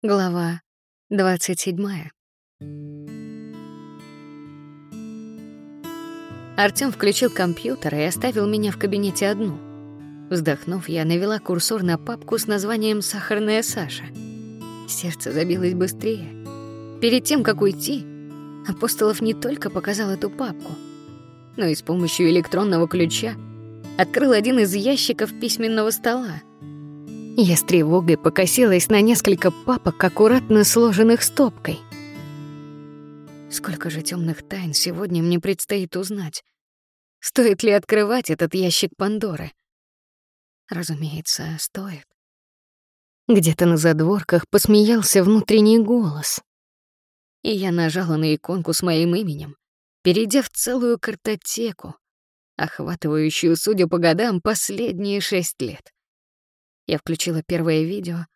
Глава 27. Артём включил компьютер и оставил меня в кабинете одну. Вздохнув, я навела курсор на папку с названием «Сахарная Саша». Сердце забилось быстрее. Перед тем, как уйти, Апостолов не только показал эту папку, но и с помощью электронного ключа открыл один из ящиков письменного стола — я с тревогой покосилась на несколько папок, аккуратно сложенных стопкой. Сколько же темных тайн сегодня мне предстоит узнать? Стоит ли открывать этот ящик Пандоры? Разумеется, стоит. Где-то на задворках посмеялся внутренний голос. И я нажала на иконку с моим именем, перейдя в целую картотеку, охватывающую, судя по годам, последние шесть лет. Я включила первое видео,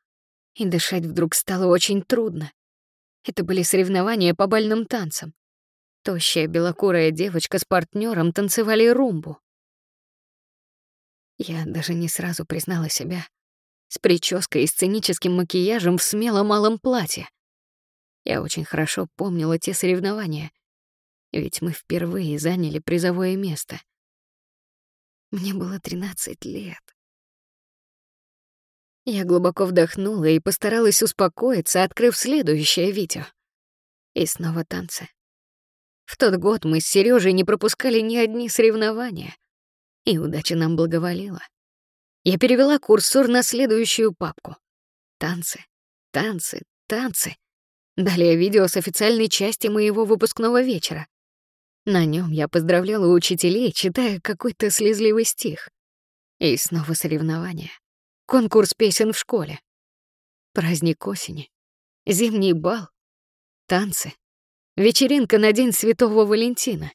и дышать вдруг стало очень трудно. Это были соревнования по бальным танцам. Тощая белокурая девочка с партнером танцевали румбу. Я даже не сразу признала себя с прической и сценическим макияжем в смело малом платье. Я очень хорошо помнила те соревнования, ведь мы впервые заняли призовое место. Мне было 13 лет. Я глубоко вдохнула и постаралась успокоиться, открыв следующее видео. И снова танцы. В тот год мы с Сережей не пропускали ни одни соревнования, и удача нам благоволила. Я перевела курсор на следующую папку. Танцы, танцы, танцы. Далее видео с официальной части моего выпускного вечера. На нем я поздравляла учителей, читая какой-то слезливый стих. И снова соревнования. Конкурс песен в школе. Праздник осени. Зимний бал. Танцы. Вечеринка на День Святого Валентина.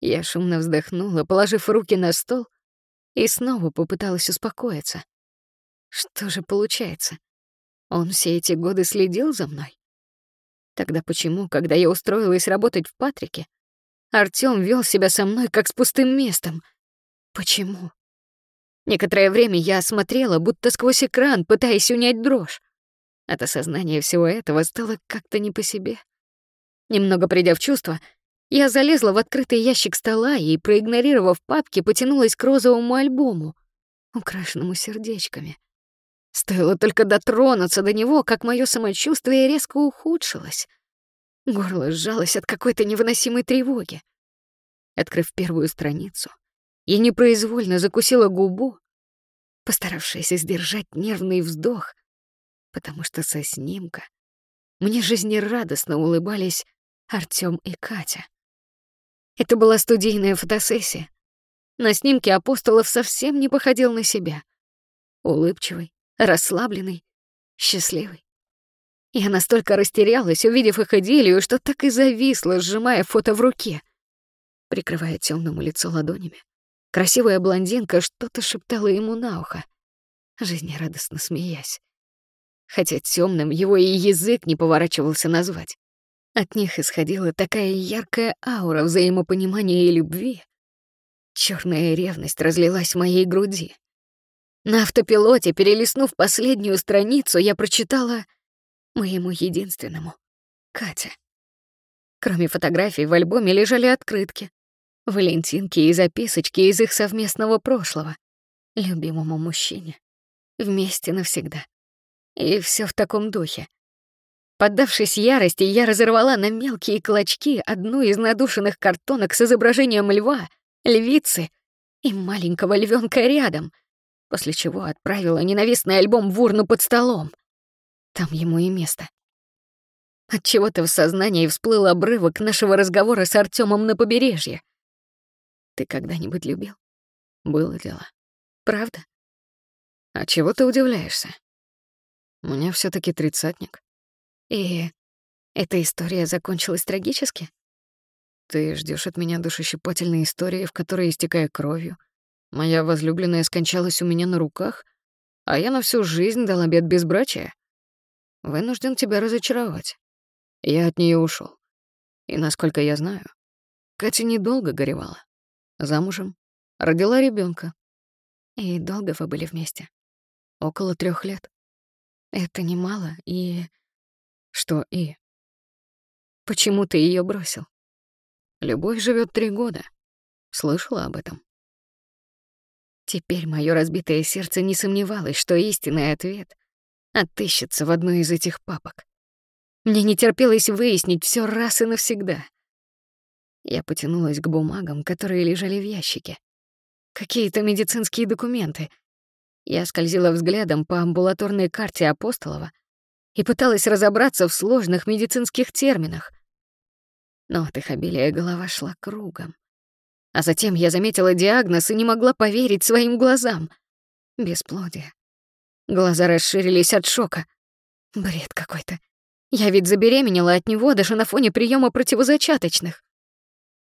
Я шумно вздохнула, положив руки на стол, и снова попыталась успокоиться. Что же получается? Он все эти годы следил за мной? Тогда почему, когда я устроилась работать в Патрике, Артём вел себя со мной как с пустым местом? Почему? Некоторое время я смотрела, будто сквозь экран, пытаясь унять дрожь. От осознания всего этого стало как-то не по себе. Немного придя в чувство, я залезла в открытый ящик стола и, проигнорировав папки, потянулась к розовому альбому, украшенному сердечками. Стоило только дотронуться до него, как мое самочувствие резко ухудшилось. Горло сжалось от какой-то невыносимой тревоги. Открыв первую страницу, я непроизвольно закусила губу, постаравшись сдержать нервный вздох, потому что со снимка мне жизнерадостно улыбались Артём и Катя. Это была студийная фотосессия. На снимке Апостолов совсем не походил на себя. Улыбчивый, расслабленный, счастливый. Я настолько растерялась, увидев их идиллию, что так и зависла, сжимая фото в руке, прикрывая темному лицо ладонями. Красивая блондинка что-то шептала ему на ухо, жизнерадостно смеясь. Хотя темным его и язык не поворачивался назвать. От них исходила такая яркая аура взаимопонимания и любви. Черная ревность разлилась в моей груди. На автопилоте, перелистнув последнюю страницу, я прочитала моему единственному — Катя. Кроме фотографий в альбоме лежали открытки, Валентинки и записочки из их совместного прошлого. Любимому мужчине. Вместе навсегда. И все в таком духе. Поддавшись ярости, я разорвала на мелкие клочки одну из надушенных картонок с изображением льва, львицы и маленького львенка рядом, после чего отправила ненавистный альбом в урну под столом. Там ему и место. От чего то в сознании всплыл обрывок нашего разговора с Артемом на побережье. Ты когда-нибудь любил? Было дело. Правда? А чего ты удивляешься? Меня все таки тридцатник. И эта история закончилась трагически? Ты ждешь от меня душещипательной истории, в которой, истекая кровью, моя возлюбленная скончалась у меня на руках, а я на всю жизнь дал обет безбрачия? Вынужден тебя разочаровать. Я от нее ушел. И, насколько я знаю, Катя недолго горевала замужем, родила ребенка. И долго вы были вместе? Около трех лет. Это немало, и... Что и? Почему ты ее бросил? Любовь живет три года. Слышала об этом? Теперь мое разбитое сердце не сомневалось, что истинный ответ отыщется в одной из этих папок. Мне не терпелось выяснить все раз и навсегда. Я потянулась к бумагам, которые лежали в ящике. Какие-то медицинские документы. Я скользила взглядом по амбулаторной карте Апостолова и пыталась разобраться в сложных медицинских терминах. Но от их обилия голова шла кругом. А затем я заметила диагноз и не могла поверить своим глазам. Бесплодие. Глаза расширились от шока. Бред какой-то. Я ведь забеременела от него даже на фоне приема противозачаточных.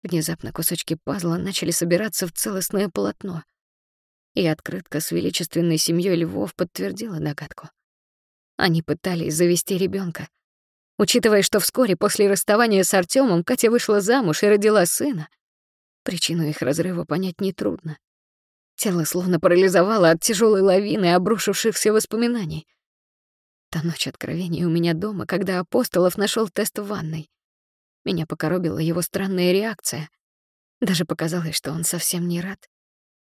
Внезапно кусочки пазла начали собираться в целостное полотно. И открытка с величественной семьей львов подтвердила догадку. Они пытались завести ребенка. Учитывая, что вскоре после расставания с Артемом Катя вышла замуж и родила сына, причину их разрыва понять нетрудно. Тело словно парализовало от тяжелой лавины обрушившихся воспоминаний. Та ночь откровений у меня дома, когда Апостолов нашел тест в ванной. Меня покоробила его странная реакция. Даже показалось, что он совсем не рад.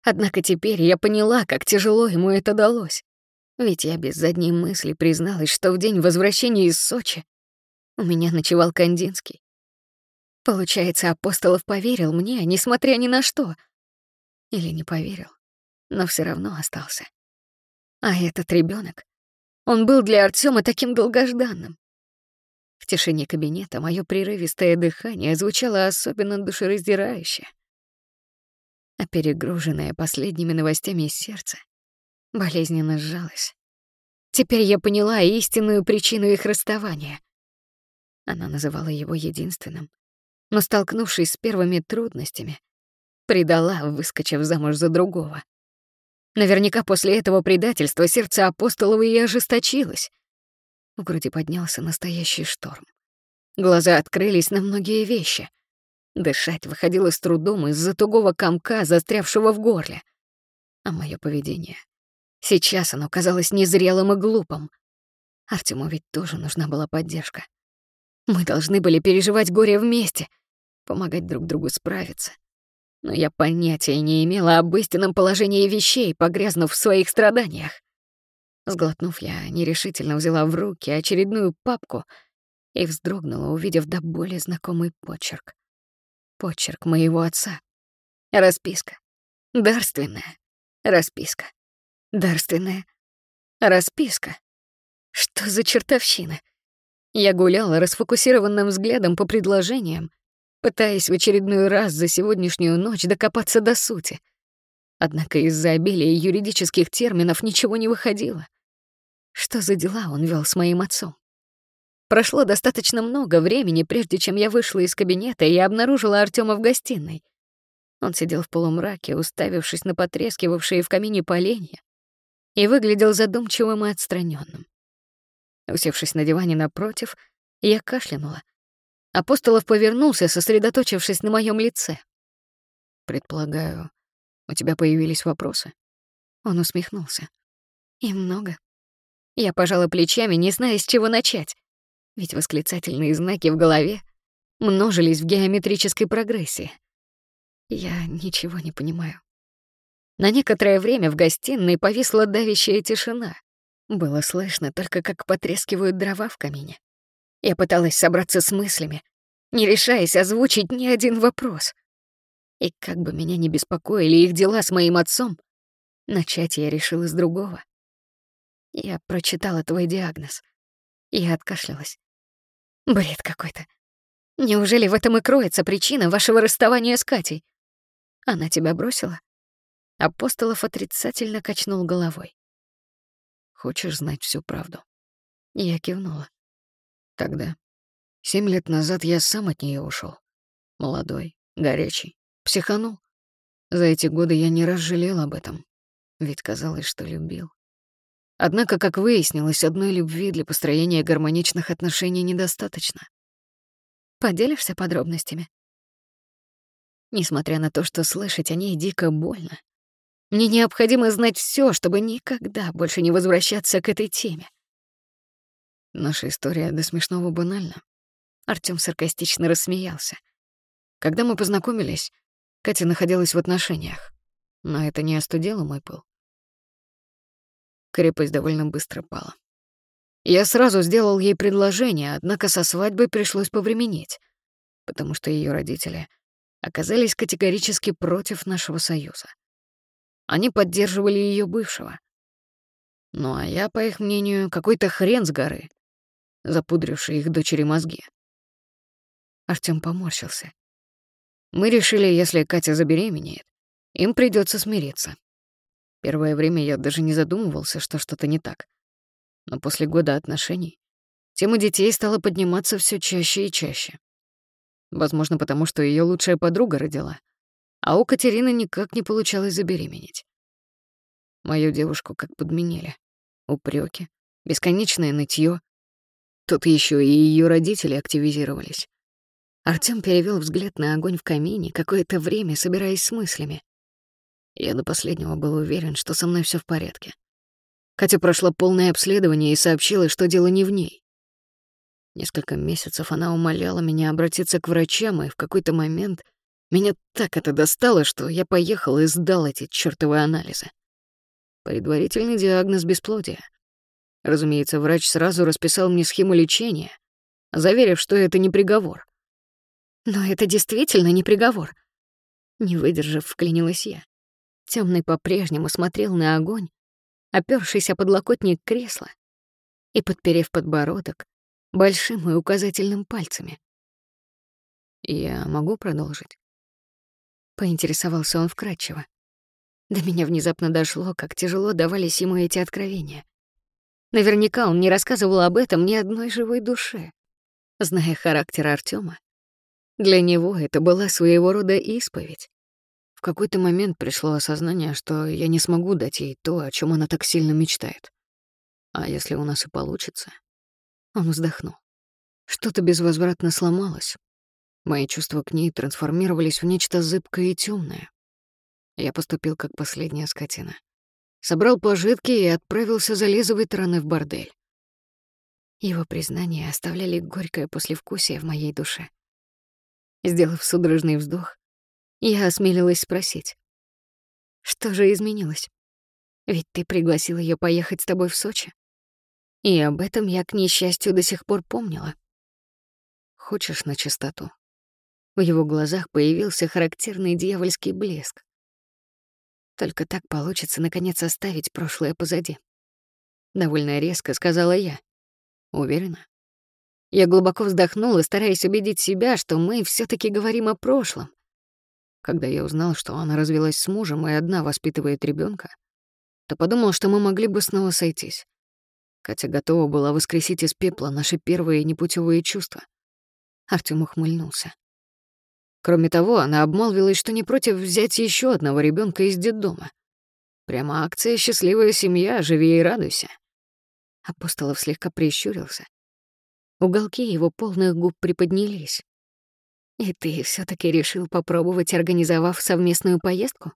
Однако теперь я поняла, как тяжело ему это далось. Ведь я без задней мысли призналась, что в день возвращения из Сочи у меня ночевал Кандинский. Получается, Апостолов поверил мне, несмотря ни на что. Или не поверил, но все равно остался. А этот ребенок, он был для Артема таким долгожданным. Тишине кабинета мое прерывистое дыхание звучало особенно душераздирающе. А перегруженное последними новостями сердце болезненно сжалось. Теперь я поняла истинную причину их расставания. Она называла его единственным, но, столкнувшись с первыми трудностями, предала, выскочив замуж за другого. Наверняка после этого предательства сердце Апостолова и ожесточилось. В груди поднялся настоящий шторм. Глаза открылись на многие вещи. Дышать выходило с трудом из-за тугого комка, застрявшего в горле. А мое поведение... Сейчас оно казалось незрелым и глупым. Артему ведь тоже нужна была поддержка. Мы должны были переживать горе вместе, помогать друг другу справиться. Но я понятия не имела об истинном положении вещей, погрязнув в своих страданиях. Сглотнув, я нерешительно взяла в руки очередную папку и вздрогнула, увидев до боли знакомый почерк. Почерк моего отца. Расписка. Дарственная. Расписка. Дарственная. Расписка. Что за чертовщина? Я гуляла расфокусированным взглядом по предложениям, пытаясь в очередной раз за сегодняшнюю ночь докопаться до сути. Однако из-за обилия юридических терминов ничего не выходило. Что за дела он вел с моим отцом? Прошло достаточно много времени, прежде чем я вышла из кабинета и обнаружила Артема в гостиной. Он сидел в полумраке, уставившись на потрескивавшие в камине поленья, и выглядел задумчивым и отстраненным. Усевшись на диване напротив, я кашлянула. Апостолов повернулся, сосредоточившись на моем лице. «Предполагаю, у тебя появились вопросы?» Он усмехнулся. «И много. Я пожала плечами, не зная, с чего начать. Ведь восклицательные знаки в голове множились в геометрической прогрессии. Я ничего не понимаю. На некоторое время в гостиной повисла давящая тишина. Было слышно только, как потрескивают дрова в камине. Я пыталась собраться с мыслями, не решаясь озвучить ни один вопрос. И как бы меня не беспокоили их дела с моим отцом, начать я решила с другого. Я прочитала твой диагноз. Я откашлялась. Бред какой-то. Неужели в этом и кроется причина вашего расставания с Катей? Она тебя бросила? Апостолов отрицательно качнул головой. Хочешь знать всю правду? Я кивнула. Тогда, семь лет назад я сам от нее ушел. Молодой, горячий, психанул. За эти годы я не раз жалел об этом, ведь казалось, что любил. Однако, как выяснилось, одной любви для построения гармоничных отношений недостаточно. Поделишься подробностями? Несмотря на то, что слышать о ней дико больно, мне необходимо знать все, чтобы никогда больше не возвращаться к этой теме. Наша история до смешного банальна. Артём саркастично рассмеялся. Когда мы познакомились, Катя находилась в отношениях, но это не остудило мой пыл. Крепость довольно быстро пала. Я сразу сделал ей предложение, однако со свадьбой пришлось повременить, потому что ее родители оказались категорически против нашего союза. Они поддерживали ее бывшего. Ну а я, по их мнению, какой-то хрен с горы, запудривший их дочери мозги. Артём поморщился. Мы решили, если Катя забеременеет, им придется смириться. Первое время я даже не задумывался, что что-то не так. Но после года отношений тема детей стала подниматься все чаще и чаще. Возможно, потому что ее лучшая подруга родила, а у Катерины никак не получалось забеременеть. Мою девушку как подменили. Упреки, бесконечное нытье. Тут еще и ее родители активизировались. Артём перевел взгляд на огонь в камине, какое-то время собираясь с мыслями. Я до последнего был уверен, что со мной все в порядке. Катя прошла полное обследование и сообщила, что дело не в ней. Несколько месяцев она умоляла меня обратиться к врачам, и в какой-то момент меня так это достало, что я поехал и сдал эти чёртовы анализы. Предварительный диагноз бесплодия. Разумеется, врач сразу расписал мне схему лечения, заверив, что это не приговор. Но это действительно не приговор. Не выдержав, вклинилась я. Темный по-прежнему смотрел на огонь, опёршийся подлокотник кресла и, подперев подбородок, большим и указательным пальцами. «Я могу продолжить?» Поинтересовался он вкратчиво. До меня внезапно дошло, как тяжело давались ему эти откровения. Наверняка он не рассказывал об этом ни одной живой душе. Зная характер Артема, для него это была своего рода исповедь. В какой-то момент пришло осознание, что я не смогу дать ей то, о чем она так сильно мечтает. А если у нас и получится? Он вздохнул. Что-то безвозвратно сломалось. Мои чувства к ней трансформировались в нечто зыбкое и темное. Я поступил как последняя скотина. Собрал пожитки и отправился за лезовой стороны в бордель. Его признания оставляли горькое послевкусие в моей душе. Сделав судорожный вздох, я осмелилась спросить. «Что же изменилось? Ведь ты пригласил ее поехать с тобой в Сочи. И об этом я, к несчастью, до сих пор помнила. Хочешь на чистоту?» В его глазах появился характерный дьявольский блеск. Только так получится, наконец, оставить прошлое позади. Довольно резко сказала я. Уверена? Я глубоко вздохнула, стараясь убедить себя, что мы все таки говорим о прошлом. Когда я узнал, что она развелась с мужем и одна воспитывает ребенка, то подумал, что мы могли бы снова сойтись. Катя готова была воскресить из пепла наши первые непутевые чувства. Артём ухмыльнулся. Кроме того, она обмолвилась, что не против взять еще одного ребенка из детдома. Прямо акция «Счастливая семья, живи и радуйся». Апостолов слегка прищурился, Уголки его полных губ приподнялись. «И ты все таки решил попробовать, организовав совместную поездку?»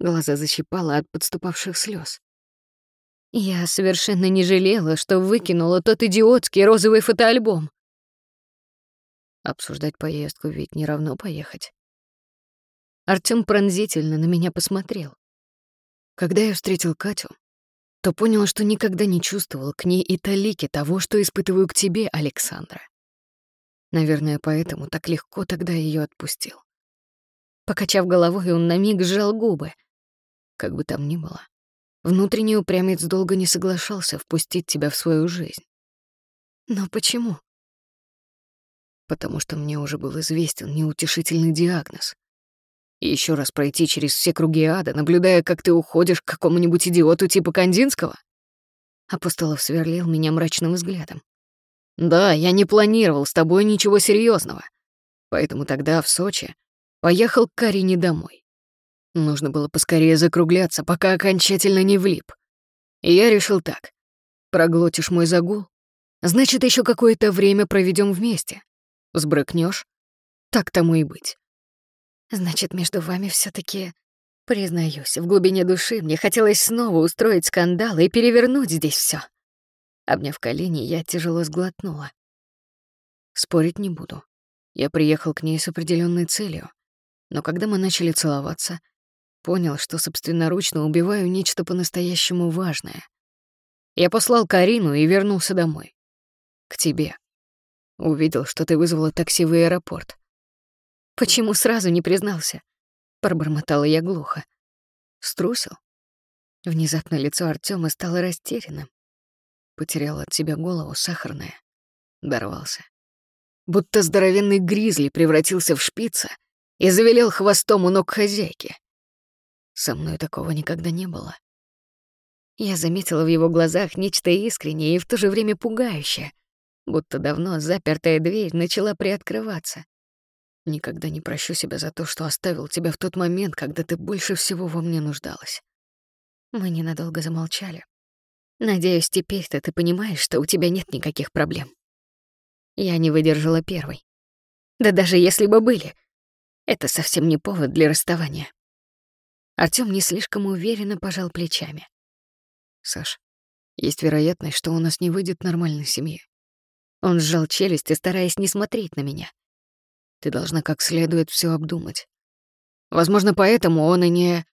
Глаза защипала от подступавших слез. Я совершенно не жалела, что выкинула тот идиотский розовый фотоальбом. Обсуждать поездку ведь не равно поехать. Артём пронзительно на меня посмотрел. Когда я встретил Катю, то понял, что никогда не чувствовал к ней и талики того, что испытываю к тебе, Александра. Наверное, поэтому так легко тогда ее отпустил. Покачав головой, он на миг сжал губы. Как бы там ни было, внутренний упрямец долго не соглашался впустить тебя в свою жизнь. Но почему? Потому что мне уже был известен неутешительный диагноз и еще раз пройти через все круги ада, наблюдая, как ты уходишь к какому-нибудь идиоту типа Кандинского? Апостолов сверлил меня мрачным взглядом. Да, я не планировал с тобой ничего серьезного, поэтому тогда в Сочи поехал к Карине домой. Нужно было поскорее закругляться, пока окончательно не влип. И я решил так. Проглотишь мой загул, значит, еще какое-то время проведем вместе. Сбрыкнешь, так тому и быть. Значит, между вами все таки Признаюсь, в глубине души мне хотелось снова устроить скандал и перевернуть здесь все. Обняв колени, я тяжело сглотнула. Спорить не буду. Я приехал к ней с определенной целью. Но когда мы начали целоваться, понял, что собственноручно убиваю нечто по-настоящему важное. Я послал Карину и вернулся домой. К тебе. Увидел, что ты вызвала такси в аэропорт. Почему сразу не признался? Пробормотала я глухо. Струсил? Внезапно лицо Артема стало растерянным. Потерял от тебя голову сахарная. Дорвался. Будто здоровенный гризли превратился в шпица и завелел хвостом у ног хозяйки. Со мной такого никогда не было. Я заметила в его глазах нечто искреннее и в то же время пугающее, будто давно запертая дверь начала приоткрываться. Никогда не прощу себя за то, что оставил тебя в тот момент, когда ты больше всего во мне нуждалась. Мы ненадолго замолчали. Надеюсь, теперь-то ты понимаешь, что у тебя нет никаких проблем. Я не выдержала первой. Да даже если бы были, это совсем не повод для расставания. Артём не слишком уверенно пожал плечами. Саш, есть вероятность, что у нас не выйдет нормальной семьи. Он сжал челюсти, стараясь не смотреть на меня. Ты должна как следует все обдумать. Возможно, поэтому он и не...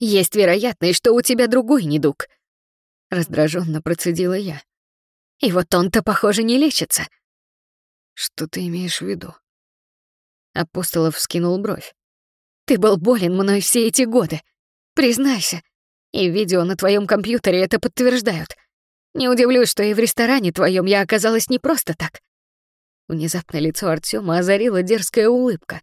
Есть вероятность, что у тебя другой недуг, раздраженно процедила я. И вот он-то, похоже, не лечится. Что ты имеешь в виду? Апостолов вскинул бровь. Ты был болен мной все эти годы. Признайся. И видео на твоем компьютере это подтверждают. Не удивлюсь, что и в ресторане твоем я оказалась не просто так. Внезапно лицо Артема озарила дерзкая улыбка.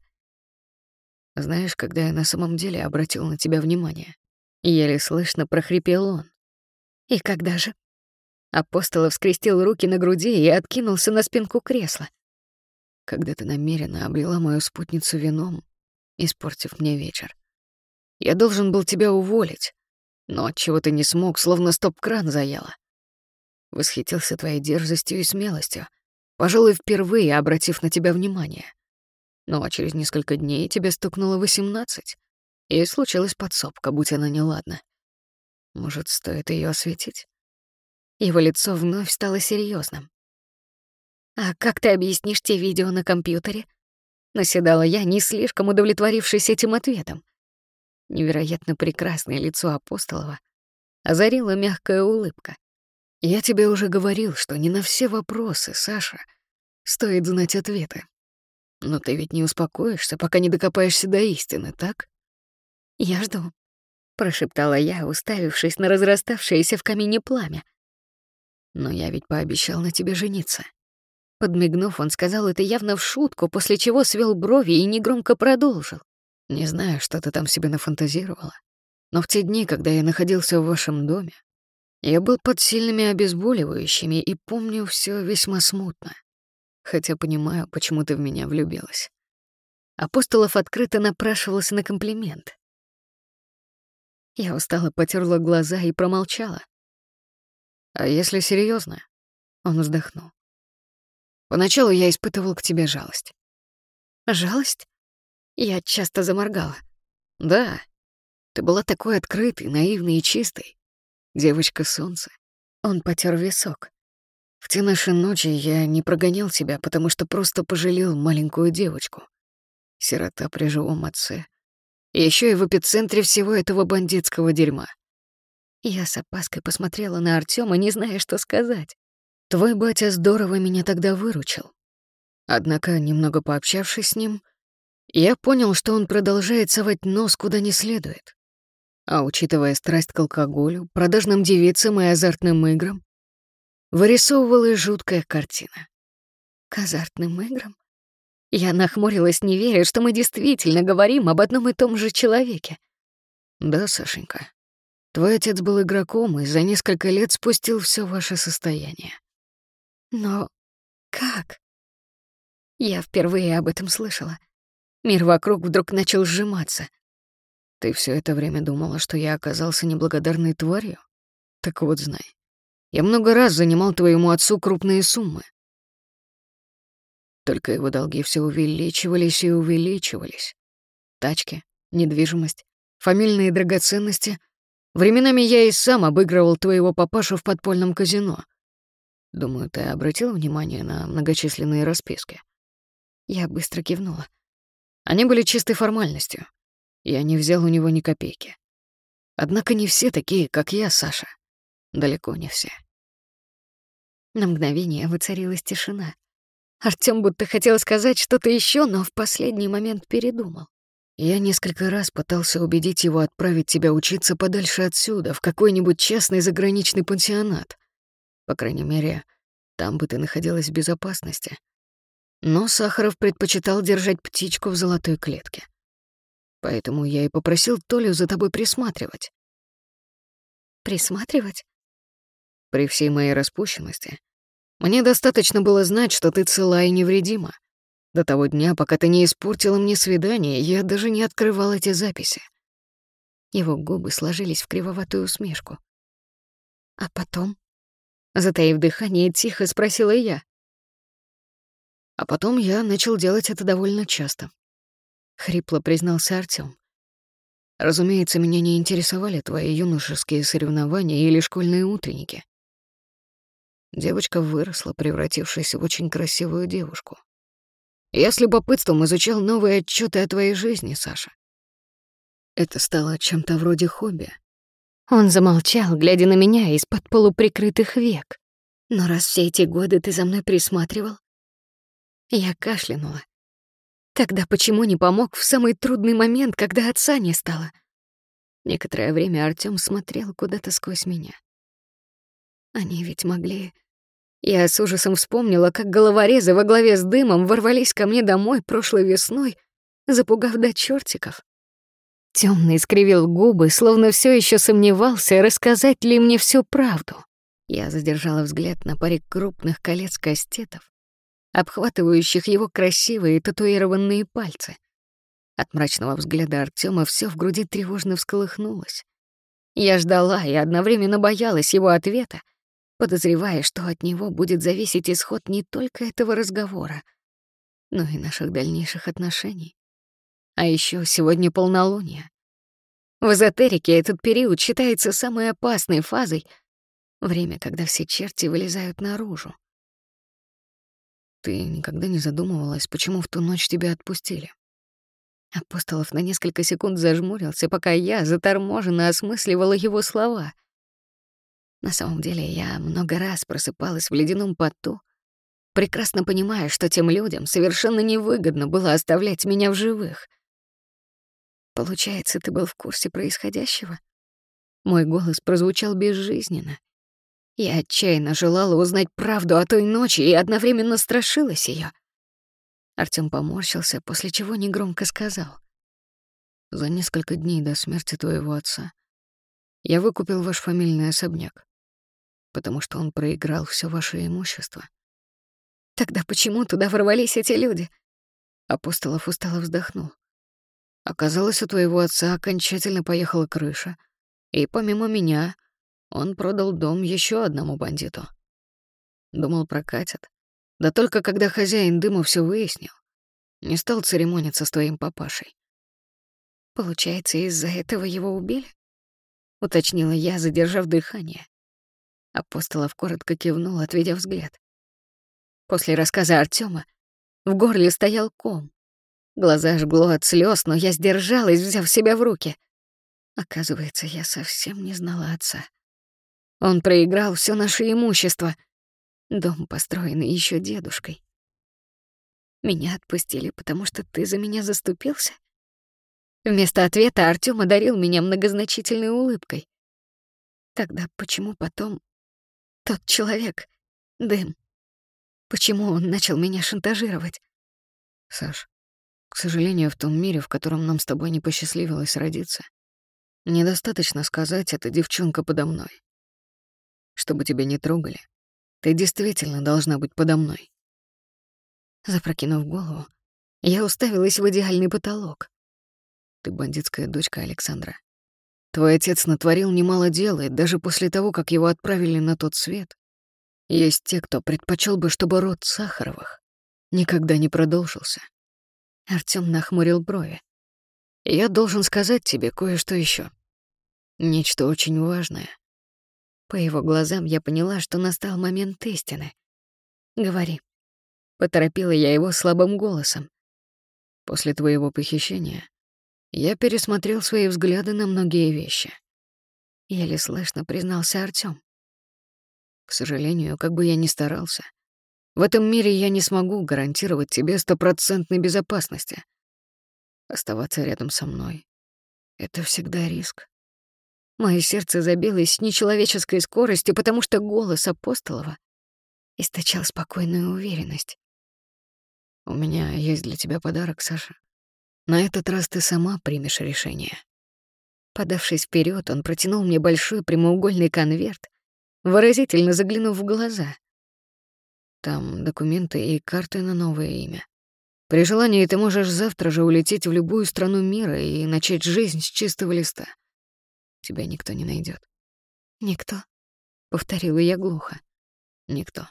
Знаешь, когда я на самом деле обратил на тебя внимание? Еле слышно прохрипел он. И когда же? Апостолов скрестил руки на груди и откинулся на спинку кресла. Когда ты намеренно облила мою спутницу вином, испортив мне вечер. Я должен был тебя уволить, но отчего ты не смог, словно стоп-кран заела. Восхитился твоей дерзостью и смелостью, пожалуй, впервые обратив на тебя внимание. А через несколько дней тебе стукнуло восемнадцать, и случилась подсобка, будь она неладна. Может, стоит ее осветить? Его лицо вновь стало серьезным. «А как ты объяснишь те видео на компьютере?» Наседала я, не слишком удовлетворившись этим ответом. Невероятно прекрасное лицо Апостолова озарила мягкая улыбка. «Я тебе уже говорил, что не на все вопросы, Саша, стоит знать ответы. Но ты ведь не успокоишься, пока не докопаешься до истины, так?» «Я жду», прошептала я, уставившись на разраставшееся в камине пламя. Но я ведь пообещал на тебе жениться. Подмигнув, он сказал это явно в шутку, после чего свел брови и негромко продолжил. Не знаю, что ты там себе нафантазировала, но в те дни, когда я находился в вашем доме, я был под сильными обезболивающими и помню все весьма смутно. Хотя понимаю, почему ты в меня влюбилась. Апостолов открыто напрашивался на комплимент. Я устало потерла глаза и промолчала. А если серьезно? Он вздохнул. Поначалу я испытывал к тебе жалость. Жалость? Я часто заморгала. Да. Ты была такой открытой, наивной и чистой. Девочка солнца. Он потер висок. В те наши ночи я не прогонял тебя, потому что просто пожалел маленькую девочку. Сирота при живом отце, еще и в эпицентре всего этого бандитского дерьма. Я с опаской посмотрела на Артема, не зная, что сказать. Твой батя здорово меня тогда выручил. Однако, немного пообщавшись с ним, я понял, что он продолжает совать нос куда не следует. А учитывая страсть к алкоголю, продажным девицам и азартным играм, вырисовывалась жуткая картина. К азартным играм? Я нахмурилась, не веря, что мы действительно говорим об одном и том же человеке. Да, Сашенька. Твой отец был игроком и за несколько лет спустил все ваше состояние. Но как? Я впервые об этом слышала. Мир вокруг вдруг начал сжиматься. Ты все это время думала, что я оказался неблагодарной тварью? Так вот знай. Я много раз занимал твоему отцу крупные суммы. Только его долги все увеличивались и увеличивались. Тачки, недвижимость, фамильные драгоценности. Временами я и сам обыгрывал твоего папашу в подпольном казино. Думаю, ты обратила внимание на многочисленные расписки? Я быстро кивнула. Они были чистой формальностью. Я не взял у него ни копейки. Однако не все такие, как я, Саша. Далеко не все. На мгновение воцарилась тишина. Артём будто хотел сказать что-то ещё, но в последний момент передумал. Я несколько раз пытался убедить его отправить тебя учиться подальше отсюда, в какой-нибудь частный заграничный пансионат. По крайней мере, там бы ты находилась в безопасности. Но Сахаров предпочитал держать птичку в золотой клетке. Поэтому я и попросил Толю за тобой присматривать. Присматривать? При всей моей распущенности мне достаточно было знать, что ты цела и невредима. До того дня, пока ты не испортила мне свидание, я даже не открывал эти записи. Его губы сложились в кривоватую усмешку. А потом, затаив дыхание, тихо спросила я. А потом я начал делать это довольно часто. Хрипло признался Артём. Разумеется, меня не интересовали твои юношеские соревнования или школьные утренники. Девочка выросла, превратившись в очень красивую девушку. Я с любопытством изучал новые отчеты о твоей жизни, Саша. Это стало чем-то вроде хобби. Он замолчал, глядя на меня из-под полуприкрытых век. Но раз все эти годы ты за мной присматривал... Я кашлянула. Тогда почему не помог в самый трудный момент, когда отца не стало? Некоторое время Артём смотрел куда-то сквозь меня. Они ведь могли я с ужасом вспомнила, как головорезы во главе с дымом ворвались ко мне домой прошлой весной, запугав до чертиков. Темный скривил губы, словно все еще сомневался, рассказать ли мне всю правду. Я задержала взгляд на паре крупных колец кастетов, обхватывающих его красивые татуированные пальцы. От мрачного взгляда Артема все в груди тревожно всколыхнулось. Я ждала и одновременно боялась его ответа, подозревая, что от него будет зависеть исход не только этого разговора, но и наших дальнейших отношений. А еще сегодня полнолуние. В эзотерике этот период считается самой опасной фазой, время, когда все черти вылезают наружу. Ты никогда не задумывалась, почему в ту ночь тебя отпустили? Апостолов на несколько секунд зажмурился, пока я заторможенно осмысливала его слова — на самом деле я много раз просыпалась в ледяном поту, прекрасно понимая, что тем людям совершенно невыгодно было оставлять меня в живых. Получается, ты был в курсе происходящего? Мой голос прозвучал безжизненно. Я отчаянно желала узнать правду о той ночи и одновременно страшилась ее. Артём поморщился, после чего негромко сказал. «За несколько дней до смерти твоего отца я выкупил ваш фамильный особняк потому что он проиграл все ваше имущество. Тогда почему туда ворвались эти люди? Апостолов устало вздохнул. Оказалось, у твоего отца окончательно поехала крыша, и помимо меня он продал дом еще одному бандиту. Думал, прокатит. Да только когда хозяин дыма все выяснил, не стал церемониться с твоим папашей. Получается, из-за этого его убили? Уточнила я, задержав дыхание. Апостолов коротко кивнул, отведя взгляд. После рассказа Артема в горле стоял ком. Глаза жгло от слез, но я сдержалась, взяв себя в руки. Оказывается, я совсем не знала отца. Он проиграл все наше имущество. Дом, построенный еще дедушкой. Меня отпустили, потому что ты за меня заступился? Вместо ответа Артём одарил меня многозначительной улыбкой. Тогда почему потом тот человек, Дым. Почему он начал меня шантажировать? Саш, к сожалению, в том мире, в котором нам с тобой не посчастливилось родиться, недостаточно сказать «эта девчонка подо мной». Чтобы тебя не трогали, ты действительно должна быть подо мной. Запрокинув голову, я уставилась в идеальный потолок. Ты бандитская дочка Александра. Твой отец натворил немало дел, и даже после того, как его отправили на тот свет, есть те, кто предпочел бы, чтобы род Сахаровых никогда не продолжился. Артём нахмурил брови. Я должен сказать тебе кое-что еще. Нечто очень важное. По его глазам я поняла, что настал момент истины. «Говори». Поторопила я его слабым голосом. «После твоего похищения я пересмотрел свои взгляды на многие вещи». Еле слышно признался Артём. К сожалению, как бы я ни старался, в этом мире я не смогу гарантировать тебе стопроцентной безопасности. Оставаться рядом со мной — это всегда риск. Мое сердце забилось с нечеловеческой скоростью, потому что голос Апостолова источал спокойную уверенность. «У меня есть для тебя подарок, Саша. На этот раз ты сама примешь решение». Подавшись вперед, он протянул мне большой прямоугольный конверт, выразительно заглянув в глаза. Там документы и карты на новое имя. При желании ты можешь завтра же улететь в любую страну мира и начать жизнь с чистого листа. Тебя никто не найдет. Никто, повторила я глухо. Никто.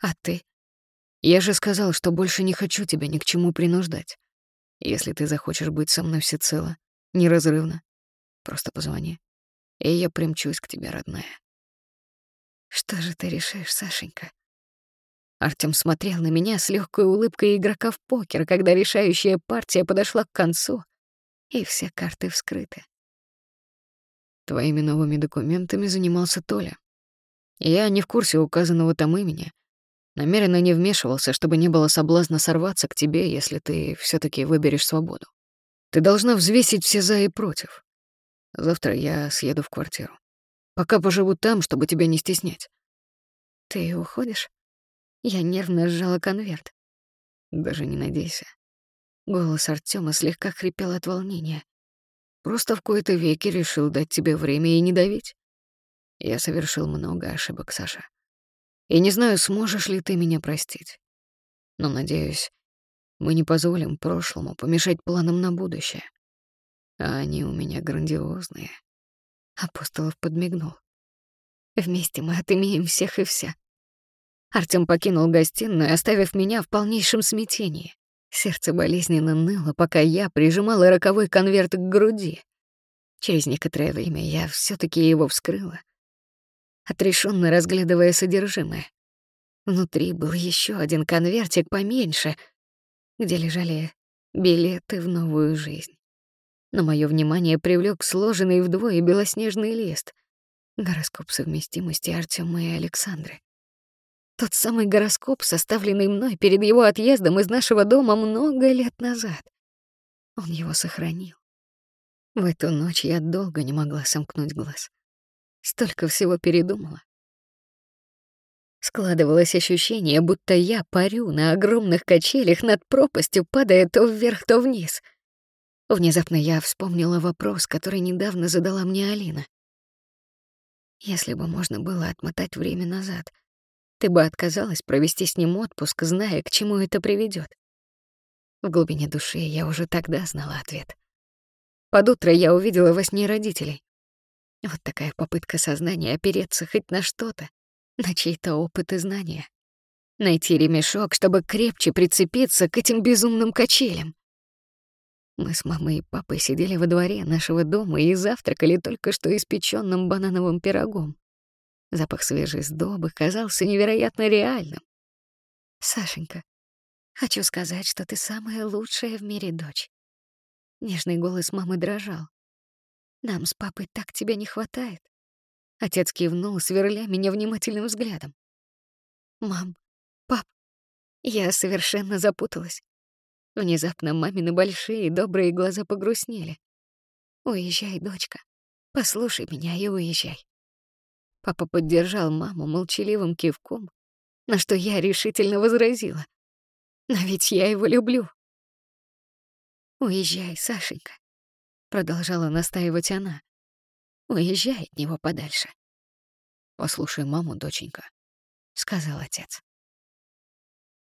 А ты? Я же сказал, что больше не хочу тебя ни к чему принуждать. Если ты захочешь быть со мной всецело, неразрывно, просто позвони, и я примчусь к тебе, родная. Что же ты решишь, Сашенька? Артём смотрел на меня с легкой улыбкой игрока в покер, когда решающая партия подошла к концу, и все карты вскрыты. Твоими новыми документами занимался Толя. Я не в курсе указанного там имени. Намеренно не вмешивался, чтобы не было соблазна сорваться к тебе, если ты все таки выберешь свободу. Ты должна взвесить все «за» и «против». Завтра я съеду в квартиру. Пока поживу там, чтобы тебя не стеснять. Ты уходишь? Я нервно сжала конверт. Даже не надейся. Голос Артема слегка хрипел от волнения. Просто в кои-то веки решил дать тебе время и не давить. Я совершил много ошибок, Саша. И не знаю, сможешь ли ты меня простить. Но, надеюсь, мы не позволим прошлому помешать планам на будущее. А они у меня грандиозные. Апостолов подмигнул. Вместе мы отымеем всех и вся. Артём покинул гостиную, оставив меня в полнейшем смятении. Сердце болезненно ныло, пока я прижимала роковой конверт к груди. Через некоторое время я все таки его вскрыла, отрешенно разглядывая содержимое. Внутри был еще один конвертик поменьше, где лежали билеты в новую жизнь. Но мое внимание привлек сложенный вдвое белоснежный лист — гороскоп совместимости Артема и Александры. Тот самый гороскоп, составленный мной перед его отъездом из нашего дома много лет назад. Он его сохранил. В эту ночь я долго не могла сомкнуть глаз. Столько всего передумала. Складывалось ощущение, будто я парю на огромных качелях над пропастью, падая то вверх, то вниз. Внезапно я вспомнила вопрос, который недавно задала мне Алина. Если бы можно было отмотать время назад — ты бы отказалась провести с ним отпуск, зная, к чему это приведет. В глубине души я уже тогда знала ответ. Под утро я увидела во сне родителей. Вот такая попытка сознания опереться хоть на что-то, на чей-то опыт и знания. Найти ремешок, чтобы крепче прицепиться к этим безумным качелям. Мы с мамой и папой сидели во дворе нашего дома и завтракали только что испечённым банановым пирогом. Запах свежей сдобы казался невероятно реальным. «Сашенька, хочу сказать, что ты самая лучшая в мире дочь». Нежный голос мамы дрожал. «Нам с папой так тебя не хватает». Отец кивнул, сверля меня внимательным взглядом. «Мам, пап, я совершенно запуталась». Внезапно мамины большие добрые глаза погрустнели. «Уезжай, дочка. Послушай меня и уезжай. Папа поддержал маму молчаливым кивком, на что я решительно возразила. Но ведь я его люблю. «Уезжай, Сашенька», — продолжала настаивать она. «Уезжай от него подальше». «Послушай маму, доченька», — сказал отец.